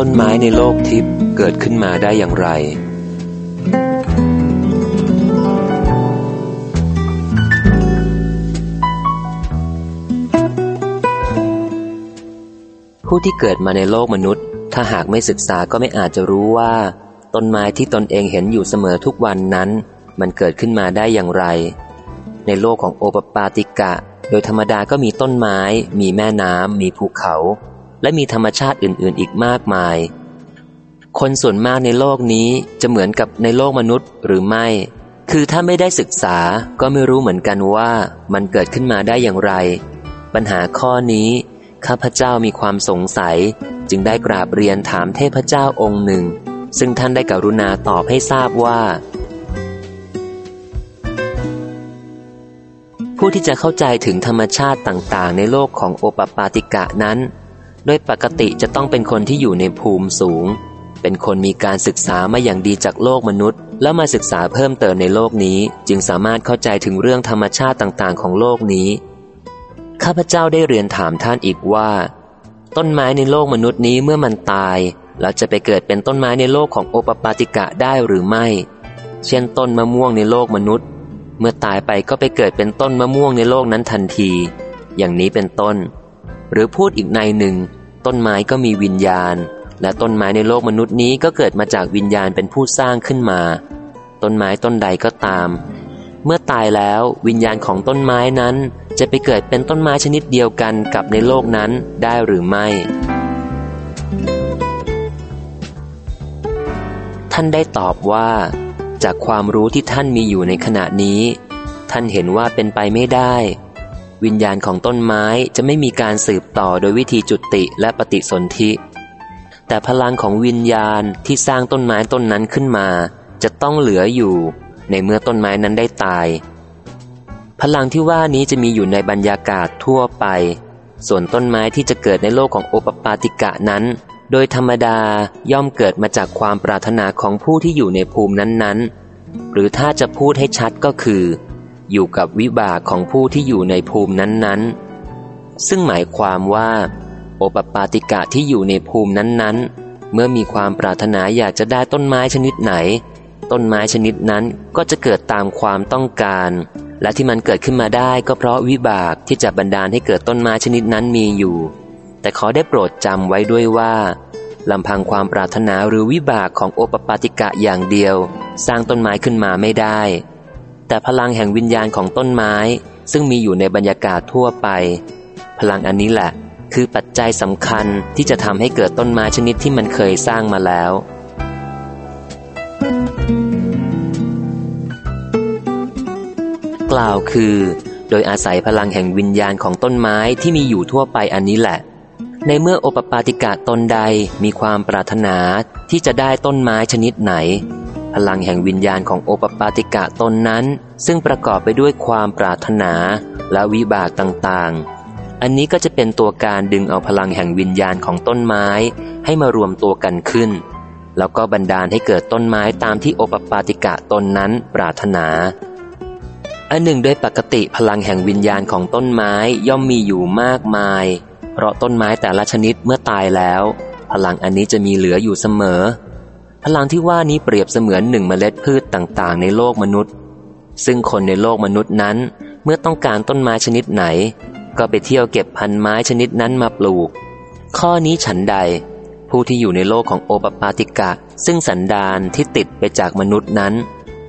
ต้นไม้ในโลกทิพย์เกิดขึ้นมาได้อย่างไร ผู้ที่เกิดมาในโลกมนุษย์ ถ้าหากไม่ศึกษาก็ไม่อาจจะรู้ว่า ต้นไม้ที่ตนเองเห็นอยู่เสมอทุกวันนั้น มันเกิดขึ้นมาได้อย่างไร ในโลกของโอปปาติกะ โดยธรรมดาก็มีต้นไม้ มีแม่น้ำมีภูเขา และมีธรรมชาติอื่นๆ อีกมากมาย คนส่วนมากในโลกนี้จะเหมือนกับในโลกมนุษย์หรือไม่ คือถ้าไม่ได้ศึกษาก็ไม่รู้เหมือนกันว่ามันเกิดขึ้นมาได้อย่างไร ปัญหาข้อนี้ข้าพเจ้ามีความสงสัย จึงได้กราบเรียนถามเทพเจ้าองค์หนึ่ง ซึ่งท่านได้กรุณาตอบให้ทราบว่า ผู้ที่จะเข้าใจถึงธรรมชาติต่างๆ ในโลกของโอปปาติกะนั้น โดยปกติจะต้องเป็นคนที่อยู่ในภูมิสูง เป็นคนมีการศึกษามาอย่างดีจากโลกมนุษย์ แล้วมาศึกษาเพิ่มเติมในโลกนี้ จึงสามารถเข้าใจถึงเรื่องธรรมชาติต่างๆ ของโลกนี้ ข้าพเจ้าได้เรียนถามท่านอีกว่า ต้นไม้ในโลกมนุษย์นี้เมื่อมันตาย แล้วจะไปเกิดเป็นต้นไม้ในโลกของโอปปาติกะได้หรือไม่ เช่นต้นมะม่วงในโลกมนุษย์ เมื่อตายไปก็ไปเกิดเป็นต้นมะม่วงในโลกนั้นทันที อย่างนี้เป็นต้น หรือพูดอีกในหนึ่ง ต้นไม้ก็มีวิญญาณ และต้นไม้ในโลกมนุษย์นี้ก็เกิดมาจากวิญญาณเป็นผู้สร้างขึ้นมา ต้นไม้ต้นใดก็ตาม เมื่อตายแล้ววิญญาณของต้นไม้นั้น จะไปเกิดเป็นต้นไม้ชนิดเดียวกันกับในโลกนั้นได้หรือไม่ ท่านได้ตอบว่า จากความรู้ที่ท่านมีอยู่ในขณะนี้ ท่านเห็นว่าเป็นไปไม่ได้ วิญญาณของต้นไม้จะไม่มีการสืบต่อโดยวิธีจุติและปฏิสนธิ แต่พลังของวิญญาณที่สร้างต้นไม้ต้นนั้นขึ้นมา จะต้องเหลืออยู่ ในเมื่อต้นไม้นั้นได้ตาย พลังที่ว่านี้จะมีอยู่ในบรรยากาศทั่วไป ส่วนต้นไม้ที่จะเกิดในโลกของโอปปาติกะนั้น โดยธรรมดาย่อมเกิดมาจากความปรารถนาของผู้ที่อยู่ในภูมินั้นๆ หรือถ้าจะพูดให้ชัดก็คือ อยู่กับวิบากของผู้ที่อยู่ในภูมินั้นๆ ซึ่งหมายความว่า โอปปาติกะที่อยู่ในภูมินั้นๆ เมื่อมีความปรารถนาอยากจะได้ต้นไม้ชนิดไหน ต้นไม้ชนิดนั้นก็จะเกิดตามความต้องการ และที่มันเกิดขึ้นมาได้ก็เพราะวิบากที่จะบันดาลให้เกิดต้นไม้ชนิดนั้นมีอยู่ แต่ขอได้โปรดจำไว้ด้วยว่าลำพังความปรารถนาหรือวิบากของโอปปาติกะอย่างเดียว สร้างต้นไม้ขึ้นมาไม่ได้ แต่พลังแห่งวิญญาณของต้นไม้ ซึ่งมีอยู่ในบรรยากาศทั่วไป พลังอันนี้แหละ คือปัจจัยสำคัญที่จะทำให้เกิดต้นไม้ชนิดที่มันเคยสร้างมาแล้ว กล่าวคือ โดยอาศัยพลังแห่งวิญญาณของต้นไม้ที่มีอยู่ทั่วไปอันนี้แหละ ในเมื่อโอปปาติกะตนใดมีความปรารถนาที่จะได้ต้นไม้ชนิดไหน พลังแห่งวิญญาณของโอปปาติกะตนนั้น ซึ่งประกอบไปด้วยความปรารถนาและวิบากต่างๆ อันนี้ก็จะเป็นตัวการดึงเอาพลังแห่งวิญญาณของต้นไม้ ให้มารวมตัวกันขึ้น แล้วก็บันดาลให้เกิดต้นไม้ตามที่โอปปาติกะตนนั้นปรารถนาอันหนึ่งโดยปกติพลังแห่งวิญญาณของต้นไม้ย่อมมีอยู่มากมาย เพราะต้นไม้แต่ละชนิดเมื่อตายแล้ว พลังอันนี้จะมีเหลืออยู่เสมอ พลังที่ว่านี้เปรียบเสมือนหนึ่งเมล็ดพืชต่างๆ ในโลกมนุษย์ ซึ่งคนในโลกมนุษย์นั้น เมื่อต้องการต้นไม้ชนิดไหน ก็ไปเที่ยวเก็บพันไม้ชนิดนั้นมาปลูก ข้อนี้ฉันใด ผู้ที่อยู่ในโลกของโอปปาติกะ ซึ่งสันดานที่ติดไปจากมนุษย์นั้น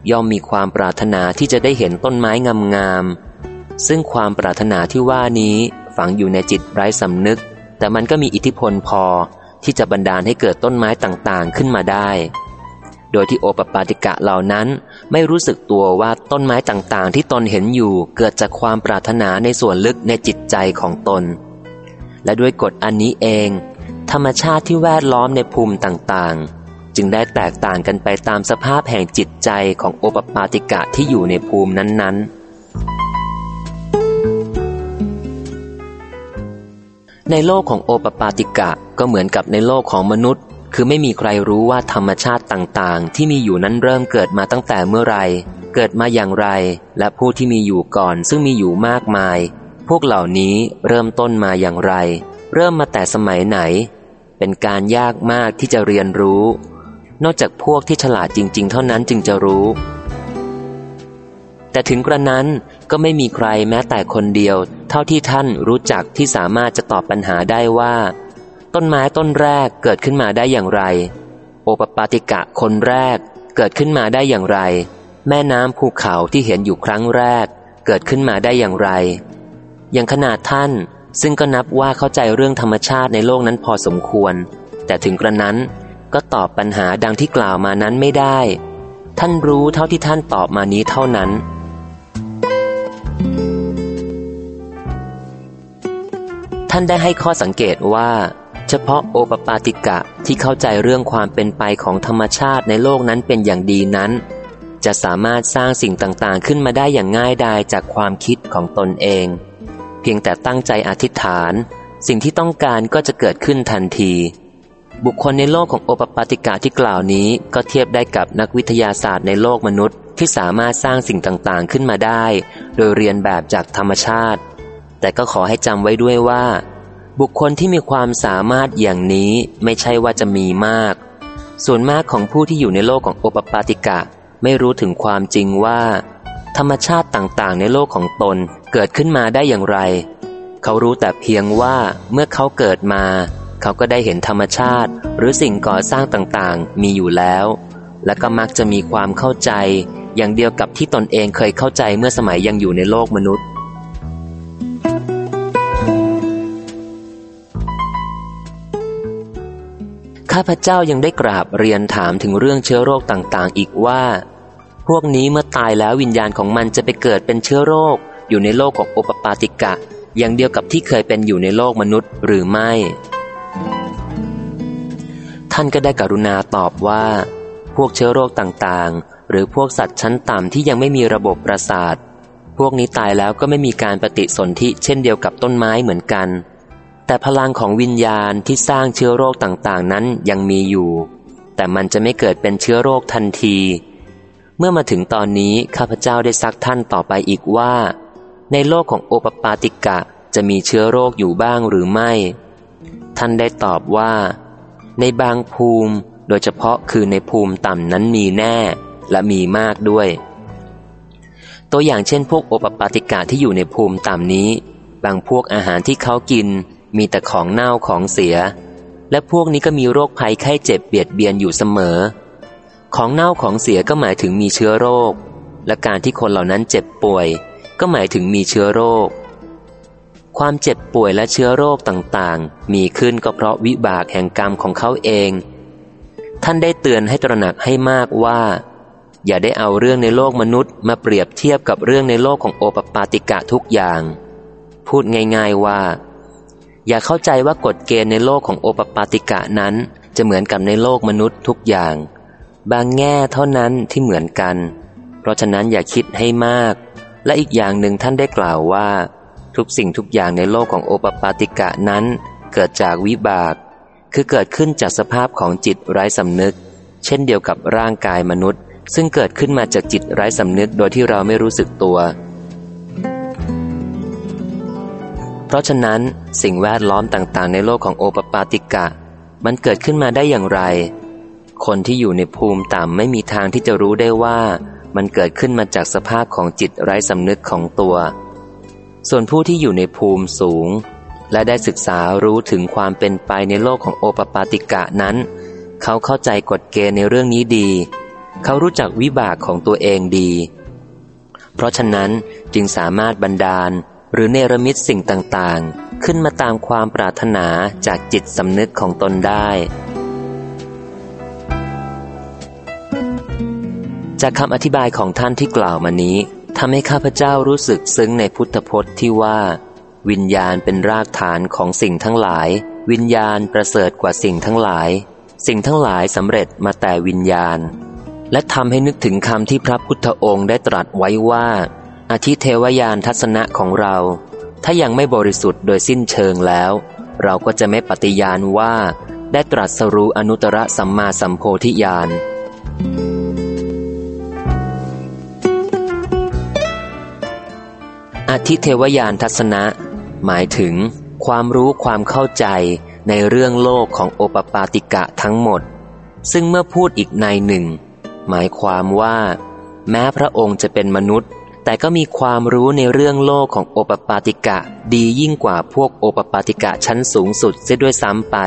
ย่อมมีความปรารถนาที่จะได้เห็นต้นไม้งามๆซึ่งความปรารถนาที่ว่านี้ฝังอยู่ในจิตไร้สำนึก แต่มันก็มีอิทธิพลพอ ที่จะบันดาลให้เกิดต้นไม้ต่างๆขึ้นมาได้ โดยที่โอปปาติกะเหล่านั้นไม่รู้สึกตัวว่าต้นไม้ต่างๆ ที่ตนเห็นอยู่เกิดจากความปรารถนาในส่วนลึกในจิตใจของตน และด้วยกฎอันนี้เอง ธรรมชาติที่แวดล้อมในภูมิต่างๆ จึงได้แตกต่างกันไปตามสภาพแห่งจิตใจของโอปปาติกะที่อยู่ในภูมินั้นๆ ในโลกของโอปปาติกะก็เหมือนกับในโลกของมนุษย์ คือไม่มีใครรู้ว่าธรรมชาติต่างๆ ที่มีอยู่นั้นเริ่มเกิดมาตั้งแต่เมื่อไรเกิดมาอย่างไร และผู้ที่มีอยู่ก่อนซึ่งมีอยู่มากมาย พวกเหล่านี้เริ่มต้นมาอย่างไร เริ่มมาแต่สมัยไหน เป็นการยากมากที่จะเรียนรู้ นอกจากพวกที่ฉลาดจริง ๆ เท่านั้นจึงจะรู้ แต่ถึงกระนั้นก็ไม่มีใครแม้แต่คนเดียว เท่าที่ท่านรู้จักที่สามารถจะตอบปัญหาได้ว่า ต้นไม้ต้นแรกเกิดขึ้นมาได้อย่างไร โอปปาติกะคนแรกเกิดขึ้นมาได้อย่างไร แม่น้ำภูเขาที่เห็นอยู่ครั้งแรก เกิดขึ้นมาได้อย่างไร อย่างขนาดท่านซึ่งก็นับว่าเข้าใจเรื่องธรรมชาติในโลกนั้นพอสมควร แต่ถึงกระนั้นก็ตอบปัญหาดังที่กล่าวมานั้นไม่ได้ ท่านรู้เท่าที่ท่านตอบมานี้เท่านั้น ท่านได้ให้ข้อสังเกตว่า เฉพาะโอปปาติกะที่เข้าใจเรื่องความเป็นไปของธรรมชาติในโลกนั้นเป็นอย่างดีนั้น จะสามารถสร้างสิ่งต่างๆ ขึ้นมาได้อย่างง่ายดายจากความคิดของตนเอง เพียงแต่ตั้งใจอธิษฐาน สิ่งที่ต้องการก็จะเกิดขึ้นทันที บุคคลในโลกของโอปปาติกาที่กล่าวนี้ก็เทียบได้กับนักวิทยาศาสตร์ในโลกมนุษย์ที่สามารถสร้างสิ่งต่างๆขึ้นมาได้ โดยเรียนแบบจากธรรมชาติ แต่ก็ขอให้จำไว้ด้วยว่า บุคคลที่มีความสามารถอย่างนี้ไม่ใช่ว่าจะมีมาก ส่วนมากของผู้ที่อยู่ในโลกของโอปปาติกะ ไม่รู้ถึงความจริงว่า ธรรมชาติต่างๆ ในโลกของตนเกิดขึ้นมาได้อย่างไร เขารู้แต่เพียงว่าเมื่อเขาเกิดมา เขาก็ได้เห็นธรรมชาติ หรือสิ่งก่อสร้างต่างๆ มีอยู่แล้ว และก็มักจะมีความเข้าใจ อย่างเดียวกับที่ตนเองเคยเข้าใจเมื่อสมัยยังอยู่ในโลกมนุษย์ ข้าพเจ้ายังได้กราบเรียนถามถึงเรื่องเชื้อโรคต่างๆ อีกว่า พวกนี้เมื่อตายแล้ววิญญาณของมันจะไปเกิดเป็นเชื้อโรค อยู่ในโลกของโอปปาติกะ อย่างเดียวกับที่เคยเป็นอยู่ในโลกมนุษย์หรือไม่ ท่านก็ได้กรุณาตอบว่า พวกเชื้อโรคต่างๆ หรือพวกสัตว์ชั้นต่ำที่ยังไม่มีระบบประสาท พวกนี้ตายแล้วก็ไม่มีการปฏิสนธิเช่นเดียวกับต้นไม้เหมือนกัน แต่พลังของวิญญาณที่สร้างเชื้อโรคต่างๆ นั้นยังมีอยู่ แต่มันจะไม่เกิดเป็นเชื้อโรคทันที เมื่อมาถึงตอนนี้ข้าพเจ้าได้ซักท่านต่อไปอีกว่า ในโลกของโอปปาติกะจะมีเชื้อโรคอยู่บ้างหรือไม่ ท่านได้ตอบว่า ในบางภูมิโดยเฉพาะคือในภูมิต่ำนั้นมีแน่และมีมากด้วย ตัวอย่างเช่นพวกโอปปาติกะที่อยู่ในภูมิต่ำนี้ บางพวกอาหารที่เขากิน มีแต่ของเน่าของเสีย และพวกนี้ก็มีโรคภัยไข้เจ็บเบียดเบียนอยู่เสมอ ของเน่าของเสียก็หมายถึงมีเชื้อโรค และการที่คนเหล่านั้นเจ็บป่วย ก็หมายถึงมีเชื้อโรค ความเจ็บป่วยและเชื้อโรคต่างๆ มีขึ้นก็เพราะวิบากแห่งกรรมของเขาเอง ท่านได้เตือนให้ตระหนักให้มากว่า อย่าได้เอาเรื่องในโลกมนุษย์มาเปรียบเทียบกับเรื่องในโลกของโอปปาติกะทุกอย่าง พูดง่าย ๆว่า อย่าเข้าใจว่ากฎเกณฑ์ในโลกของโอปปาติกะนั้น จะเหมือนกับในโลกมนุษย์ทุกอย่าง บางแง่เท่านั้นที่เหมือนกัน เพราะฉะนั้นอย่าคิดให้มาก และอีกอย่างหนึ่งท่านได้กล่าวว่า ทุกสิ่งทุกอย่างในโลกของโอปปาติกะนั้น เกิดจากวิบาก คือเกิดขึ้นจากสภาพของจิตไร้สำนึก เช่นเดียวกับร่างกายมนุษย์ ซึ่งเกิดขึ้นมาจากจิตไร้สำนึกโดยที่เราไม่รู้สึกตัว เพราะฉะนั้นสิ่งแวดล้อมต่างๆ ในโลกของโอปปาติกะ มันเกิดขึ้นมาได้อย่างไร คนที่อยู่ในภูมิต่ำไม่มีทางที่จะรู้ได้ว่ามันเกิดขึ้นมาจากสภาพของจิตไร้สำนึกของตัว ส่วนผู้ที่อยู่ในภูมิสูง และได้ศึกษารู้ถึงความเป็นไปในโลกของโอปปาติกะนั้น เขาเข้าใจกฎเกณฑ์ในเรื่องนี้ดี เขารู้จักวิบากของตัวเองดี เพราะฉะนั้นจึงสามารถบันดาล หรือเนรมิตสิ่งต่างๆ ขึ้นมาตามความปรารถนาจากจิตสำนึกของตนได้ จากคำอธิบายของท่านที่กล่าวมานี้ทำให้ข้าพเจ้ารู้สึกซึ้งในพุทธพจน์ที่ว่า วิญญาณเป็นรากฐานของสิ่งทั้งหลาย วิญญาณประเสริฐกว่าสิ่งทั้งหลาย สิ่งทั้งหลายสำเร็จมาแต่วิญญาณ และทำให้นึกถึงคำที่พระพุทธองค์ได้ตรัสไว้ว่า อาทิเทวยานทัศนะของเรา ถ้ายังไม่บริสุทธิ์โดยสิ้นเชิงแล้ว เราก็จะไม่ปฏิญาณว่า ได้ตรัสรู้อนุตตรสัมมาสัมโพธิญาณอธิเทวยานทัศนะ หมายถึง ความรู้ความเข้าใจในเรื่องโลกของโอปปาติกะทั้งหมด ซึ่งเมื่อพูดอีกในหนึ่ง หมายความว่า แม้พระองค์จะเป็นมนุษย์ แต่ก็มีความรู้ในเรื่องโลกของโอปปาติกะ ดียิ่งกว่าพวกโอปปาติกะชั้นสูงสุดเสียด้วยซ้ำไป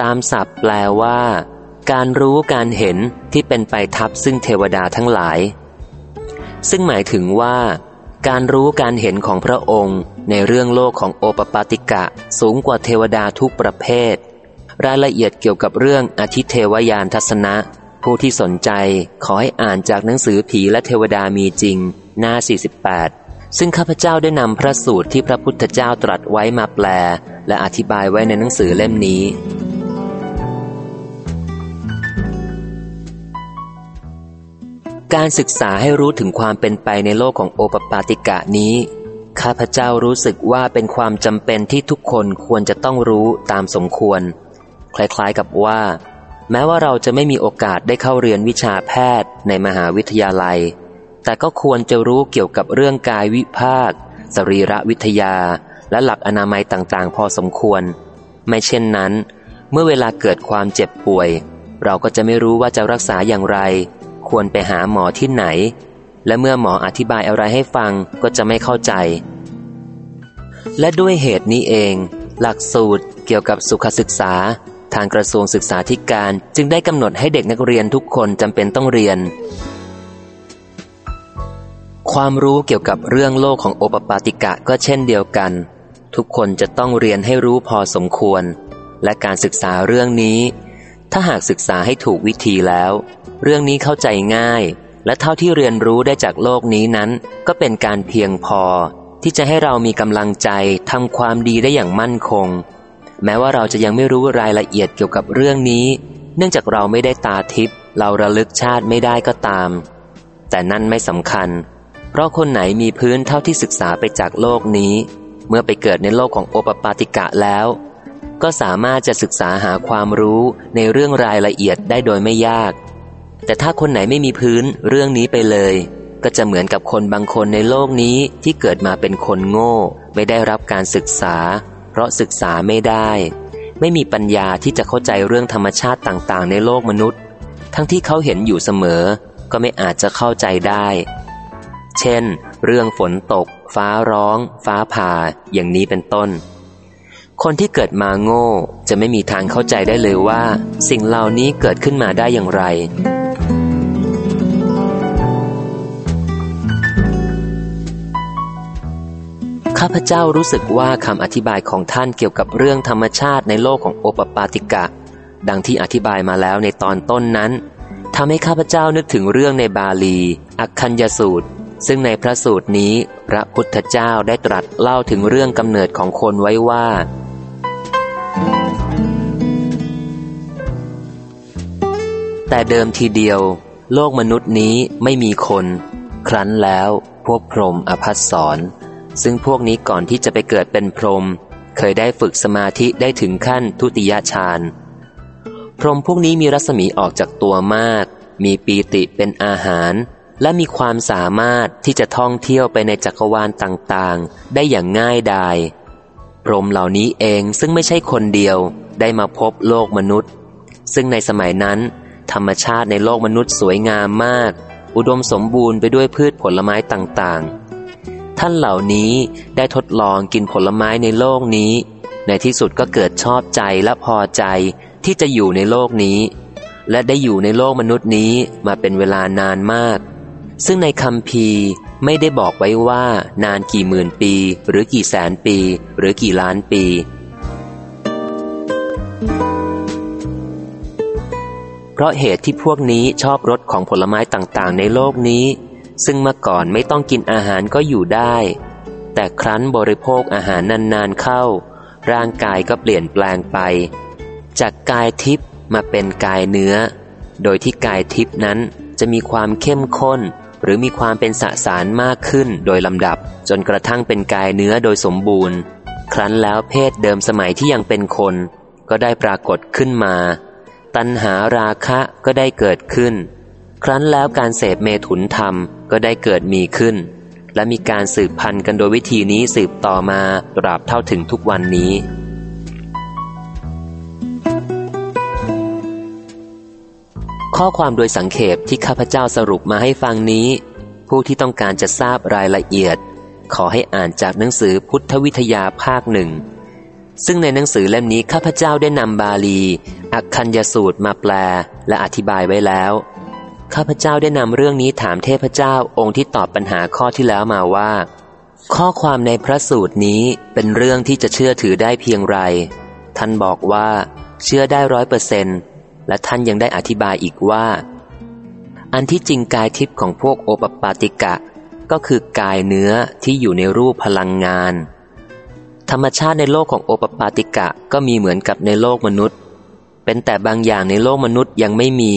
ตามศัพท์แปลว่า การรู้การเห็นที่เป็นไปทับซึ่งเทวดาทั้งหลาย ซึ่งหมายถึงว่า การรู้การเห็นของพระองค์ ในเรื่องโลกของโอปปาติกะสูงกว่าเทวดาทุกประเภท รายละเอียดเกี่ยวกับเรื่องอธิเทวยานทัศนะ ผู้ที่สนใจขอให้อ่านจากหนังสือผีและเทวดามีจริง หน้า 48 ซึ่งข้าพเจ้าได้นำพระสูตรที่พระพุทธเจ้าตรัสไว้มาแปล และอธิบายไว้ในหนังสือเล่มนี้ การศึกษาให้รู้ถึงความเป็นไปในโลกของโอปปาติกะนี้ ข้าพเจ้ารู้สึกว่าเป็นความจำเป็นที่ทุกคนควรจะต้องรู้ตามสมควร คล้ายๆกับว่า แม้ว่าเราจะไม่มีโอกาสได้เข้าเรียนวิชาแพทย์ในมหาวิทยาลัย แต่ก็ควรจะรู้เกี่ยวกับเรื่องกายวิภาค สรีระวิทยา และหลักอนามัยต่างๆ พอสมควร ไม่เช่นนั้น เมื่อเวลาเกิดความเจ็บป่วย เราก็จะไม่รู้ว่าจะรักษาอย่างไร ควรไปหาหมอที่ไหน และเมื่อหมออธิบายอะไรให้ฟังก็จะไม่เข้าใจ และด้วยเหตุนี้เอง หลักสูตรเกี่ยวกับสุขศึกษา ทางกระทรวงศึกษาธิการจึงได้กำหนดให้เด็กนักเรียนทุกคนจำเป็นต้องเรียน ความรู้เกี่ยวกับเรื่องโลกของโอปปาติกะก็เช่นเดียวกัน ทุกคนจะต้องเรียนให้รู้พอสมควร และการศึกษาเรื่องนี้ ถ้าหากศึกษาให้ถูกวิธีแล้ว เรื่องนี้เข้าใจง่าย และเท่าที่เรียนรู้ได้จากโลกนี้นั้น ก็เป็นการเพียงพอ ที่จะให้เรามีกำลังใจทำความดีได้อย่างมั่นคง แม้ว่าเราจะยังไม่รู้รายละเอียดเกี่ยวกับเรื่องนี้ เนื่องจากเราไม่ได้ตาทิพย์เราระลึกชาติไม่ได้ก็ตาม แต่นั่นไม่สำคัญ เพราะคนไหนมีพื้นเท่าที่ศึกษาไปจากโลกนี้ เมื่อไปเกิดในโลกของโอปปาติกะแล้ว ก็สามารถจะศึกษาหาความรู้ในเรื่องรายละเอียดได้โดยไม่ยาก แต่ถ้าคนไหนไม่มีพื้นเรื่องนี้ไปเลย ก็จะเหมือนกับคนบางคนในโลกนี้ที่เกิดมาเป็นคนโง่ ไม่ได้รับการศึกษา ราะศึกษาไม่ได้ ไม่มีปัญญาที่จะเข้าใจเรื่องธรรมชาติต่างๆ ในโลกมนุษย์ ทั้งที่เขาเห็นอยู่เสมอ ก็ไม่อาจจะเข้าใจได้ เช่น เรื่องฝนตก ฟ้าร้อง ฟ้าผ่า อย่างนี้เป็นต้น คนที่เกิดมาโง่จะไม่มีทางเข้าใจได้เลยว่า สิ่งเหล่านี้เกิดขึ้นมาได้อย่างไร ข้าพเจ้ารู้สึกว่าคำอธิบายของท่านเกี่ยวกับเรื่องธรรมชาติในโลกของโอปปาติกะ ดังที่อธิบายมาแล้วในตอนต้นนั้นทำให้ข้าพเจ้านึกถึงเรื่องในบาลี อักคัญยสูตร ซึ่งในพระสูตรนี้พระพุทธเจ้าได้ตรัสเล่าถึงเรื่องกำเนิดของคนไว้ว่า แต่เดิมทีเดียว โลกมนุษย์นี้ไม่มีคน ครั้นแล้วพวกพรหมอภัสสร ซึ่งพวกนี้ก่อนที่จะไปเกิดเป็นพรหมเคยได้ฝึกสมาธิได้ถึงขั้นทุติยฌานพรหมพวกนี้มีรัศมีออกจากตัวมาก มีปีติเป็นอาหาร และมีความสามารถที่จะท่องเที่ยวไปในจักรวาลต่างๆ ได้อย่างง่ายดายพรหมเหล่านี้เองซึ่งไม่ใช่คนเดียวได้มาพบโลกมนุษย์ ซึ่งในสมัยนั้น ธรรมชาติในโลกมนุษย์สวยงามมาก อุดมสมบูรณ์ไปด้วยพืชผลไม้ต่างๆ ท่านเหล่านี้ได้ทดลองกินผลไม้ในโลกนี้ ในที่สุดก็เกิดชอบใจและพอใจที่จะอยู่ในโลกนี้ และได้อยู่ในโลกมนุษย์นี้มาเป็นเวลานานมาก ซึ่งในคำพีไม่ได้บอกไว้ว่านานกี่หมื่นปี หรือกี่แสนปี หรือกี่ล้านปี เพราะเหตุที่พวกนี้ชอบรสของผลไม้ต่างๆ ในโลกนี้ ซึ่งเมื่อก่อนไม่ต้องกินอาหารก็อยู่ได้ แต่ครั้นบริโภคอาหารนานๆเข้า ร่างกายก็เปลี่ยนแปลงไป จากกายทิพย์มาเป็นกายเนื้อ โดยที่กายทิพย์นั้นจะมีความเข้มข้น หรือมีความเป็นสสารมากขึ้นโดยลำดับ จนกระทั่งเป็นกายเนื้อโดยสมบูรณ์ ครั้นแล้วเพศเดิมสมัยที่ยังเป็นคน ก็ได้ปรากฏขึ้นมา ตัณหาราคะก็ได้เกิดขึ้น ครั้นแล้วการเสพเมถุนธรรมก็ได้เกิดมีขึ้น และมีการสืบพันธุ์กันโดยวิธีนี้สืบต่อมาตราบเท่าถึงทุกวันนี้ ข้อความโดยสังเขปที่ข้าพเจ้าสรุปมาให้ฟังนี้ ผู้ที่ต้องการจะทราบรายละเอียด ขอให้อ่านจากหนังสือพุทธวิทยาภาคหนึ่งซึ่งในหนังสือเล่มนี้ข้าพเจ้าได้นำบาลี อักคัญยสูตรมาแปลและอธิบายไว้แล้ว ข้าพเจ้าได้นำเรื่องนี้ถามเทพเจ้าองค์ที่ตอบปัญหาข้อที่แล้วมาว่า ข้อความในพระสูตรนี้เป็นเรื่องที่จะเชื่อถือได้เพียงไร ท่านบอกว่า เชื่อได้ร้อยเปอร์เซนต์และท่านยังได้อธิบายอีกว่า อันที่จริงกายทิพย์ของพวกโอปปาติกะ ก็คือกายเนื้อที่อยู่ในรูปพลังงาน ธรรมชาติในโลกของโอปปาติกะก็มีเหมือนกับในโลกมนุษย์ เป็นแต่บางอย่างในโลกมนุษย์ยังไม่มี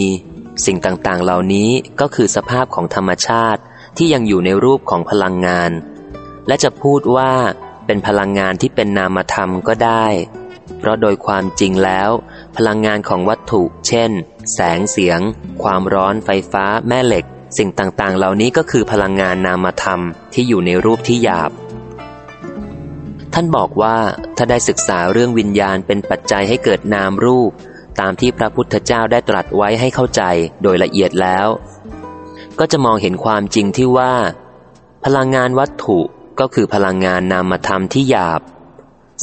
สิ่งต่างๆ เหล่านี้ก็คือสภาพของธรรมชาติที่ยังอยู่ในรูปของพลังงาน และจะพูดว่าเป็นพลังงานที่เป็นนามธรรมก็ได้ เพราะโดยความจริงแล้ว พลังงานของวัตถุ เช่น แสงเสียง ความร้อนไฟฟ้าแม่เหล็ก สิ่งต่างๆ เหล่านี้ก็คือพลังงานนามธรรมที่อยู่ในรูปที่หยาบ ท่านบอกว่าถ้าได้ศึกษาเรื่องวิญญาณเป็นปัจจัยให้เกิดนามรูป ตามที่พระพุทธเจ้าได้ตรัสไว้ให้เข้าใจโดยละเอียดแล้ว ก็จะมองเห็นความจริงที่ว่า พลังงานวัตถุก็คือพลังงานนามธรรมที่หยาบ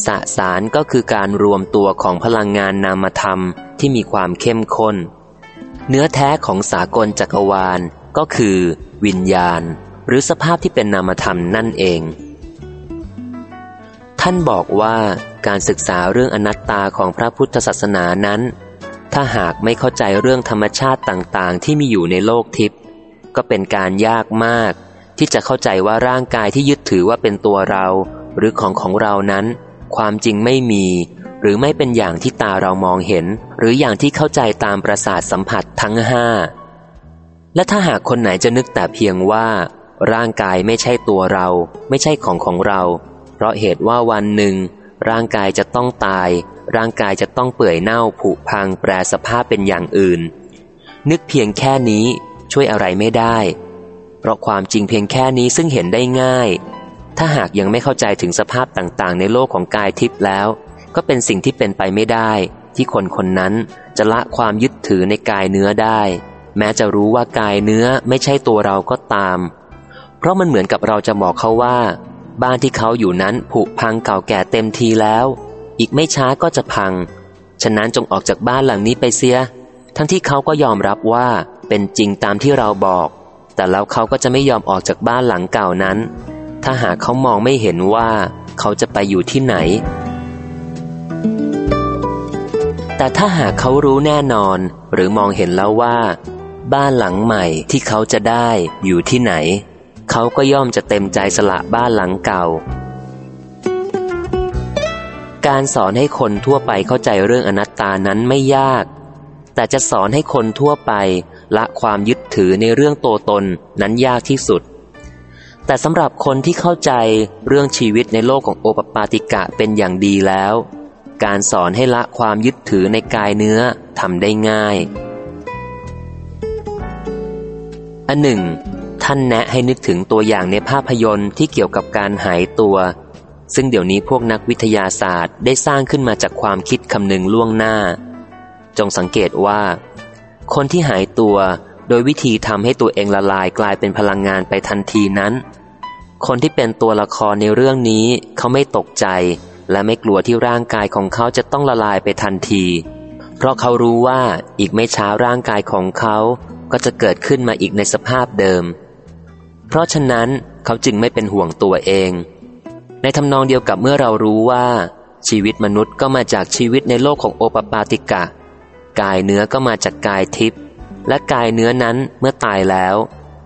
สสารก็คือการรวมตัวของพลังงานนามธรรมที่มีความเข้มข้น เนื้อแท้ของสากลจักรวาลก็คือ วิญญาณ หรือสภาพที่เป็นนามธรรมนั่นเอง ท่านบอกว่าการศึกษาเรื่องอนัตตาของพระพุทธศาสนานั้น ถ้าหากไม่เข้าใจเรื่องธรรมชาติต่างๆ ที่มีอยู่ในโลกทิพย์ก็เป็นการยากมาก ที่จะเข้าใจว่าร่างกายที่ยึดถือว่าเป็นตัวเรา หรือของของเรานั้น ความจริงไม่มี หรือไม่เป็นอย่างที่ตาเรามองเห็น หรืออย่างที่เข้าใจตามประสาทสัมผัสทั้งห้าและถ้าหากคนไหนจะนึกแต่เพียงว่า ร่างกายไม่ใช่ตัวเรา ไม่ใช่ของของเรา เพราะเหตุว่าวันหนึ่ง ร่างกายจะต้องตาย ร่างกายจะต้องเปื่อยเน่าผุพังแปรสภาพเป็นอย่างอื่น นึกเพียงแค่นี้ช่วยอะไรไม่ได้ เพราะความจริงเพียงแค่นี้ซึ่งเห็นได้ง่าย ถ้าหากยังไม่เข้าใจถึงสภาพต่างๆ ในโลกของกายทิพย์แล้ว ก็เป็นสิ่งที่เป็นไปไม่ได้ ที่คนคนนั้นจะละความยึดถือในกายเนื้อได้ แม้จะรู้ว่ากายเนื้อไม่ใช่ตัวเราก็ตาม เพราะมันเหมือนกับเราจะบอกเขาว่า บ้านที่เขาอยู่นั้นผุพังเก่าแก่เต็มทีแล้ว อีกไม่ช้าก็จะพัง ฉะนั้นจงออกจากบ้านหลังนี้ไปเสีย ทั้งที่เขาก็ยอมรับว่าเป็นจริงตามที่เราบอก แต่แล้วเขาก็จะไม่ยอมออกจากบ้านหลังเก่านั้น ถ้าหากเขามองไม่เห็นว่าเขาจะไปอยู่ที่ไหน แต่ถ้าหากเขารู้แน่นอน หรือมองเห็นแล้วว่า บ้านหลังใหม่ที่เขาจะได้อยู่ที่ไหน เขาก็ย่อมจะเต็มใจสละบ้านหลังเก่า การสอนให้คนทั่วไปเข้าใจเรื่องอนัตตานั้นไม่ยาก แต่จะสอนให้คนทั่วไปละความยึดถือในเรื่องโตตนนั้นยากที่สุด แต่สำหรับคนที่เข้าใจเรื่องชีวิตในโลกของโอปปาติกะเป็นอย่างดีแล้ว การสอนให้ละความยึดถือในกายเนื้อทำได้ง่ายอันหนึ่ง ท่านแนะให้นึกถึงตัวอย่างในภาพยนตร์ที่เกี่ยวกับการหายตัว ซึ่งเดี๋ยวนี้พวกนักวิทยาศาสตร์ได้สร้างขึ้นมาจากความคิดคำนึงล่วงหน้า จงสังเกตว่า คนที่หายตัวโดยวิธีทำให้ตัวเองละลายกลายเป็นพลังงานไปทันทีนั้น คนที่เป็นตัวละครในเรื่องนี้เขาไม่ตกใจ และไม่กลัวที่ร่างกายของเขาจะต้องละลายไปทันที เพราะเขารู้ว่าอีกไม่ช้าร่างกายของเขาก็จะเกิดขึ้นมาอีกในสภาพเดิม เพราะฉะนั้นเขาจึงไม่เป็นห่วงตัวเอง ในทำนองเดียวกับเมื่อเรารู้ว่า ชีวิตมนุษย์ก็มาจากชีวิตในโลกของโอปปาติกะ กายเนื้อก็มาจากกายทิพย์และกายเนื้อนั้นเมื่อตายแล้ว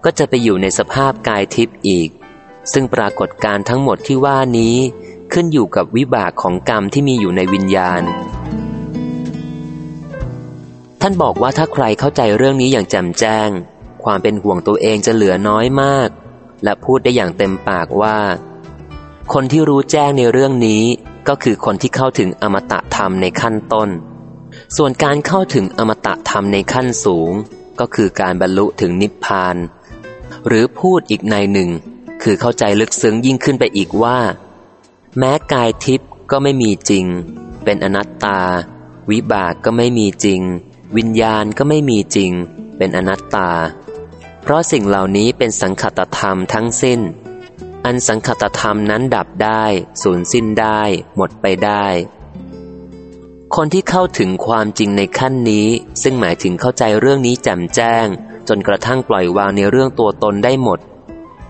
ก็จะไปอยู่ในสภาพกายทิพย์อีก ซึ่งปรากฏการทั้งหมดที่ว่านี้ขึ้นอยู่กับวิบากของกรรมที่มีอยู่ในวิญญาณ ท่านบอกว่าถ้าใครเข้าใจเรื่องนี้อย่างแจ่มแจ้ง ความเป็นห่วงตัวเองจะเหลือน้อยมาก และพูดได้อย่างเต็มปากว่า คนที่รู้แจ้งในเรื่องนี้ก็คือคนที่เข้าถึงอมตะธรรมในขั้นต้น ส่วนการเข้าถึงอมตะธรรมในขั้นสูง ก็คือการบรรลุถึงนิพพาน หรือพูดอีกในหนึ่ง คือเข้าใจลึกซึ้งยิ่งขึ้นไปอีกว่า แม้กายทิพย์ก็ไม่มีจริง เป็นอนัตตา วิบากก็ไม่มีจริง วิญญาณก็ไม่มีจริง เป็นอนัตตา เพราะสิ่งเหล่านี้เป็นสังคตธรรมทั้งสิ้น อันสังคตธรรมนั้นดับได้ สูญสิ้นได้ หมดไปได้ คนที่เข้าถึงความจริงในขั้นนี้ ซึ่งหมายถึงเข้าใจเรื่องนี้แจ่มแจ้ง จนกระทั่งปล่อยวางในเรื่องตัวตนได้หมด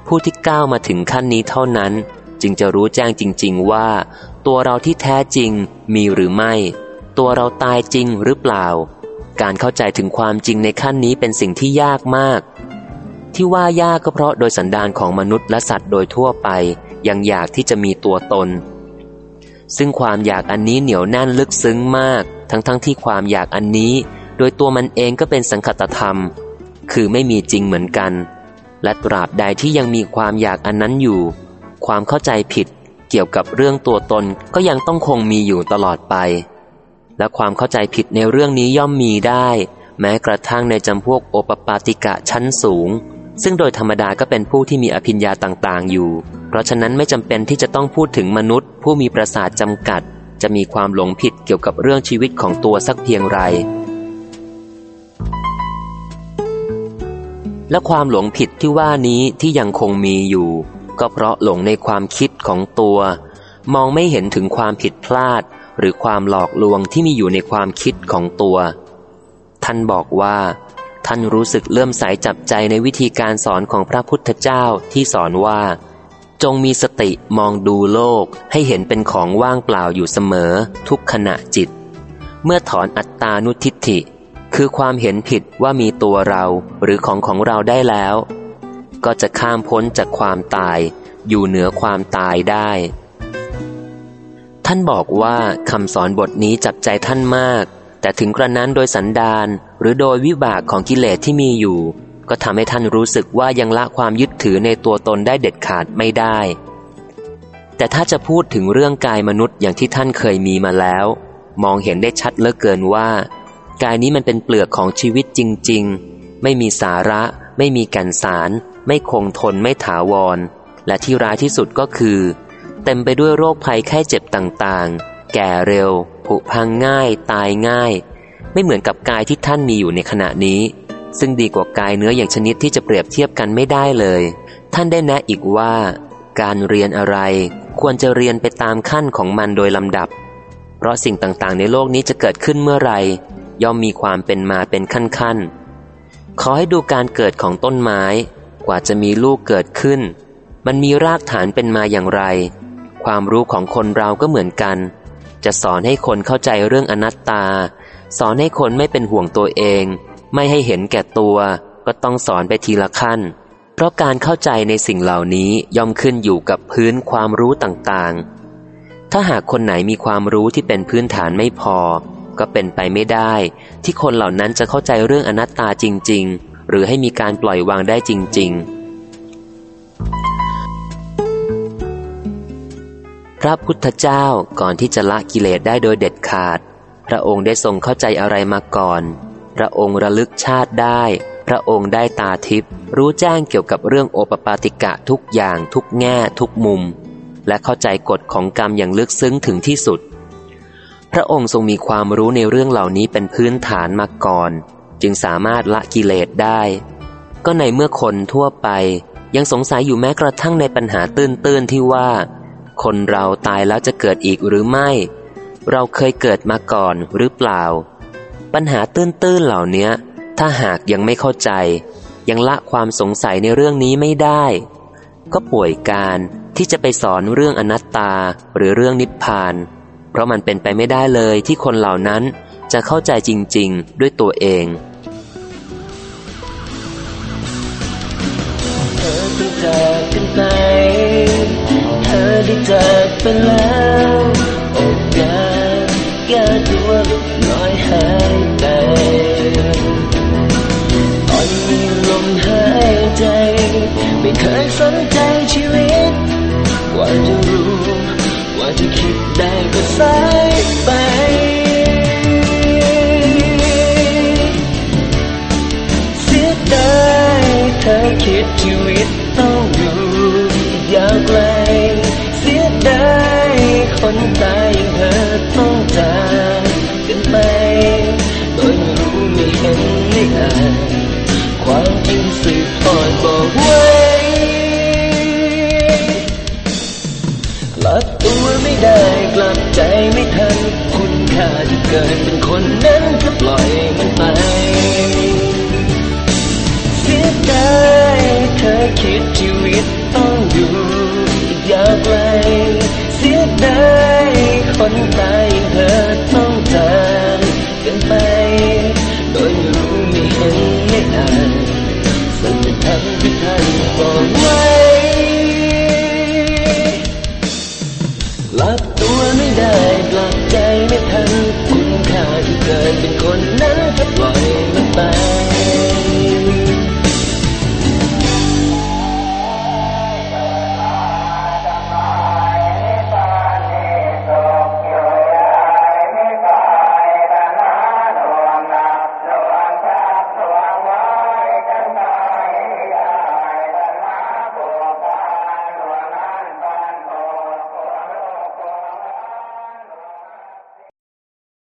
ผู้ที่ก้าวมาถึงขั้นนี้เท่านั้น จึงจะรู้แจ้งจริง ๆ ว่า ตัวเราที่แท้จริงมีหรือไม่ ตัวเราตายจริงหรือเปล่า การเข้าใจถึงความจริงในขั้นนี้เป็นสิ่งที่ยากมาก ที่ว่ายากก็เพราะโดยสันดานของมนุษย์และสัตว์โดยทั่วไป ยังอยากที่จะมีตัวตน ซึ่งความอยากอันนี้เหนียวแน่นลึกซึ้งมาก ทั้งๆทที่ความอยากอันนี้ โดยตัวมันเองก็เป็นสังคตธรรม คือไม่มีจริงเหมือนกัน และตราบใดที่ยังมีความอยากอันนั้นอยู่ ความเข้าใจผิดเกี่ยวกับเรื่องตัวตนก็ยังต้องคงมีอยู่ตลอดไป และความเข้าใจผิดในเรื่องนี้ย่อมมีได้ แม้กระทั่งในจำพวกโอปปาติกะชั้นสูง ซึ่งโดยธรรมดาก็เป็นผู้ที่มีอภิญญาต่างๆ อยู่ เพราะฉะนั้นไม่จำเป็นที่จะต้องพูดถึงมนุษย์ ผู้มีประสาทจำกัด จะมีความหลงผิดเกี่ยวกับเรื่องชีวิตของตัวสักเพียงไร และความหลงผิดที่ว่านี้ที่ยังคงมีอยู่ ก็เพราะหลงในความคิดของตัว มองไม่เห็นถึงความผิดพลาด หรือความหลอกลวงที่มีอยู่ในความคิดของตัว ท่านบอกว่า ท่านรู้สึกเลื่อมใสจับใจในวิธีการสอนของพระพุทธเจ้าที่สอนว่า จงมีสติมองดูโลกให้เห็นเป็นของว่างเปล่าอยู่เสมอ ทุกขณะจิต เมื่อถอนอัตตานุทิฏฐิ คือความเห็นผิดว่ามีตัวเราหรือของของเราได้แล้ว ก็จะข้ามพ้นจากความตาย อยู่เหนือความตายได้ ท่านบอกว่าคำสอนบทนี้จับใจท่านมาก แต่ถึงกระนั้นโดยสันดาน หรือโดยวิบากของกิเลสที่มีอยู่ ก็ทำให้ท่านรู้สึกว่ายังละความยึดถือในตัวตนได้เด็ดขาดไม่ได้ แต่ถ้าจะพูดถึงเรื่องกายมนุษย์อย่างที่ท่านเคยมีมาแล้ว มองเห็นได้ชัดเหลือเกินว่า กายนี้มันเป็นเปลือกของชีวิตจริง ๆ ไม่มีสาระ ไม่มีแกันสาร ไม่คงทนไม่ถาวร และที่ร้ายที่สุดก็คือ เต็มไปด้วยโรคภัยแค่เจ็บต่างๆ แก่เร็วผุพังง่าย ตายง่าย ไม่เหมือนกับกายที่ท่านมีอยู่ในขณะนี้ ซึ่งดีกว่ากายเนื้ออย่างชนิดที่จะเปรียบเทียบกันไม่ได้เลย ท่านได้แนะอีกว่า การเรียนอะไร ควรจะเรียนไปตามขั้นของมันโดยลำดับ เพราะสิ่งต่างๆ ในโลกนี้จะเกิดขึ้นเมื่อไรย่อมมีความเป็นมาเป็นขั้นๆ ขอให้ดูการเกิดของต้นไม้ กว่าจะมีลูกเกิดขึ้น มันมีรากฐานเป็นมาอย่างไร ความรู้ของคนเราก็เหมือนกัน จะสอนให้คนเข้าใจเรื่องอนัตตา สอนให้คนไม่เป็นห่วงตัวเอง ไม่ให้เห็นแก่ตัว ก็ต้องสอนไปทีละขั้น เพราะการเข้าใจในสิ่งเหล่านี้ย่อมขึ้นอยู่กับพื้นความรู้ต่างๆ ถ้าหากคนไหนมีความรู้ที่เป็นพื้นฐานไม่พอ ก็เป็นไปไม่ได้ ที่คนเหล่านั้นจะเข้าใจเรื่องอนัตตาจริง ๆ หรือให้มีการปล่อยวางได้จริง ๆ พระพุทธเจ้าก่อนที่จะละกิเลสได้โดยเด็ดขาด พระองค์ได้ทรงเข้าใจอะไรมาก่อน พระองค์ระลึกชาติได้ พระองค์ได้ตาทิพย์รู้แจ้งเกี่ยวกับเรื่องโอปปาติกะทุกอย่างทุกแง่ทุกมุม และเข้าใจกฎของกรรมอย่างลึกซึ้งถึงที่สุด พระองค์ทรงมีความรู้ในเรื่องเหล่านี้เป็นพื้นฐานมาก่อน จึงสามารถละกิเลสได้ ก็ในเมื่อคนทั่วไป ยังสงสัยอยู่แม้กระทั่งในปัญหาตื้นๆที่ว่า คนเราตายแล้วจะเกิดอีกหรือไม่ เราเคยเกิดมาก่อนหรือเปล่า ปัญหาตื้นๆเหล่านี้ถ้าหากยังไม่เข้าใจ ยังละความสงสัยในเรื่องนี้ไม่ได้ ก็ป่วยการที่จะไปสอนเรื่องอนัตตาหรือเรื่องนิพพาน เพราะมันเป็นไปไม่ได้เลยที่คนเหล่านั้นจะเข้าใจจริง ๆ ด้วยตัวเองเธอจากกันไปธอได้จากไปแล้ว แก้ตัวน้อยหายไปตอนมีลมหายใจ ไม่เคยสนใจชีวิต ว่าจะรู้ ว่าจะคิดได้ก็สาย จึงสืบทอดบอกไว้กลับตัวไม่ได้กลับใจไม่ทัน คุณค่าที่เกินเป็นคนนั้นก็ปล่อยมัน